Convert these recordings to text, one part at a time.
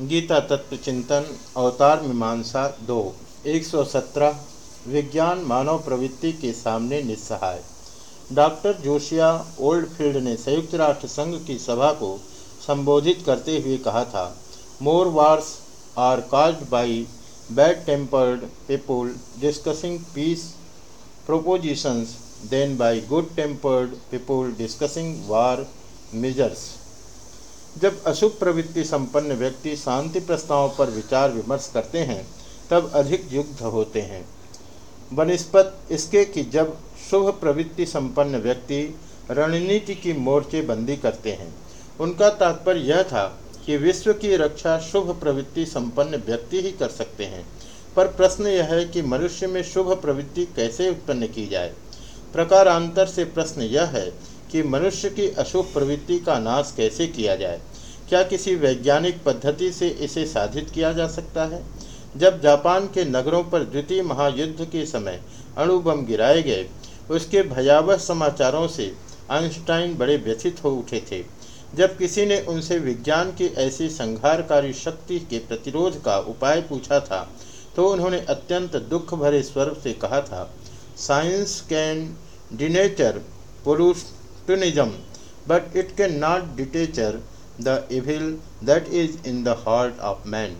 गीता तत्व चिंतन, अवतार मीमांसा दो। 117 विज्ञान मानव प्रवृत्ति के सामने निस्सहाय। डॉक्टर जोशिया ओल्डफील्ड ने संयुक्त राष्ट्र संघ की सभा को संबोधित करते हुए कहा था, more wars are caused by bad tempered people discussing peace propositions than by good tempered people discussing war measures. जब अशुभ प्रवृत्ति संपन्न व्यक्ति शांति प्रस्तावों पर विचार विमर्श करते हैं, तब अधिक युद्ध होते हैं। बनस्पत इसके कि जब शुभ प्रवृत्ति संपन्न व्यक्ति रणनीति की मोर्चे बंदी करते हैं, उनका तात्पर्य यह था कि विश्व की रक्षा शुभ प्रवृत्ति संपन्न व्यक्ति ही कर सकते हैं। पर प्रश्न यह है कि मनुष्य में शुभ प्रवृत्ति कैसे उत्पन्न की जाए? प्रकारांतर से प्रश्न यह है कि मनुष्य की अशुभ प्रवृत्ति का नाश कैसे किया जाए? क्या किसी वैज्ञानिक पद्धति से इसे साधित किया जा सकता है? जब जापान के नगरों पर द्वितीय महायुद्ध के समय अणुबम गिराए गए, उसके भयावह समाचारों से आइंस्टाइन बड़े व्यथित हो उठे थे। जब किसी ने उनसे विज्ञान की ऐसी संहारकारी शक्ति के प्रतिरोध का उपाय पूछा था तो उन्होंने अत्यंत दुख भरे स्वर से कहा था, science can denature plutonium but it cannot deter the evil that is in the heart of man.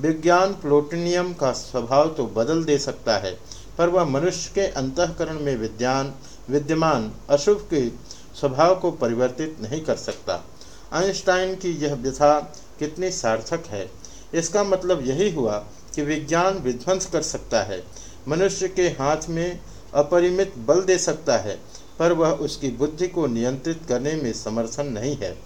विज्ञान प्लूटोनियम का स्वभाव तो बदल दे सकता है, पर वह मनुष्य के अंतकरण में विज्ञान विद्यमान, अशुभ के स्वभाव को परिवर्तित नहीं कर सकता। आइंस्टाइन की यह व्यथा कितनी सार्थक है। इसका मतलब यही हुआ कि विज्ञान विध्वंस कर सकता है। मनुष्य के हाथ में अपरिमित बल दे सकता है पर वह उसकी बुद्धि को नियंत्रित करने में समर्थन नहीं है।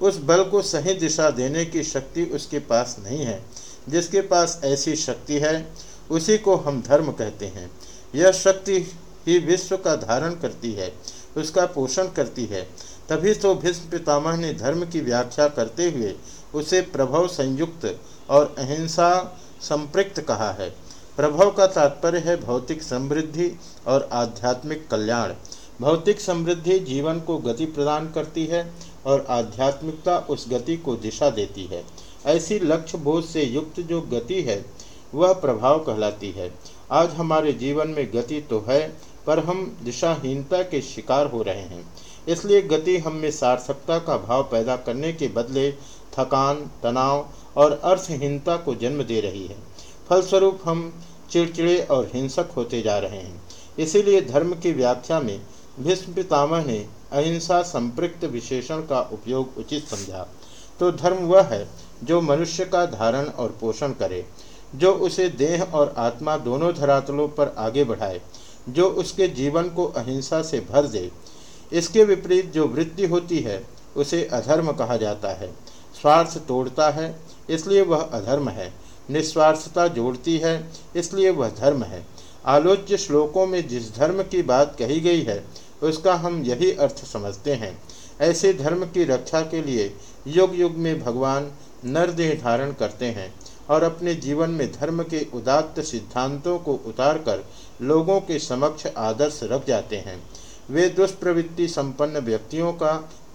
उस बल को सही दिशा देने की शक्ति उसके पास नहीं है। जिसके पास ऐसी शक्ति है, उसी को हम धर्म कहते हैं। यह शक्ति ही विश्व का धारण करती है, उसका पोषण करती है। तभी तो भीष्म पितामह ने धर्म की व्याख्या करते हुए उसे प्रभव संयुक्त और अहिंसा संपृक्त कहा है। प्रभव का तात्पर्य है भौतिक समृद्धि और आध्यात्मिक कल्याण। भौतिक समृद्धि जीवन को गति प्रदान करती है और आध्यात्मिकता उस गति को दिशा देती है। ऐसी लक्ष्य बोध से युक्त जो गति है, वह प्रभाव कहलाती है। आज हमारे जीवन में गति तो है, पर हम दिशाहीनता के शिकार हो रहे हैं। इसलिए गति हम में सार्थकता का भाव पैदा करने के बदले थकान, तनाव और अर्थहीनता को जन्म दे रही है। फलस्वरूप हम चिड़चिड़े और हिंसक होते जा रहे हैं। इसीलिए धर्म की व्याख्या में भीष्म पितामह ने अहिंसा संपृक्त विशेषण का उपयोग उचित समझा। तो धर्म वह है जो मनुष्य का धारण और पोषण करे, जो उसे देह और आत्मा दोनों धरातलों पर आगे बढ़ाए, जो उसके जीवन को अहिंसा से भर दे। इसके विपरीत जो वृत्ति होती है, उसे अधर्म कहा जाता है। स्वार्थ तोड़ता है, इसलिए वह अधर्म है। निस्वार्थता जोड़ती है, इसलिए वह धर्म है। आलोच्य श्लोकों में जिस धर्म की बात कही गई है, उसका हम यही अर्थ समझते हैं। ऐसे धर्म की रक्षा के लिए युग युग में भगवान नरदेह धारण करते हैं और अपने जीवन में धर्म के उदात्त सिद्धांतों को उतारकर लोगों के समक्ष आदर्श रख जाते हैं। वे दुष्प्रवृत्ति संपन्न व्यक्तियों का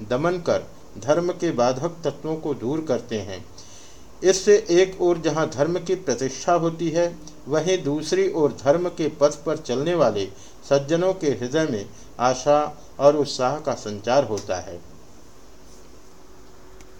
दमन कर धर्म के बाधक तत्वों को दूर करते हैं। इससे एक ओर जहाँ धर्म की प्रतिष्ठा होती है वहीं दूसरी ओर धर्म के पथ पर चलने वाले सज्जनों के हृदय में आशा और उत्साह का संचार होता है।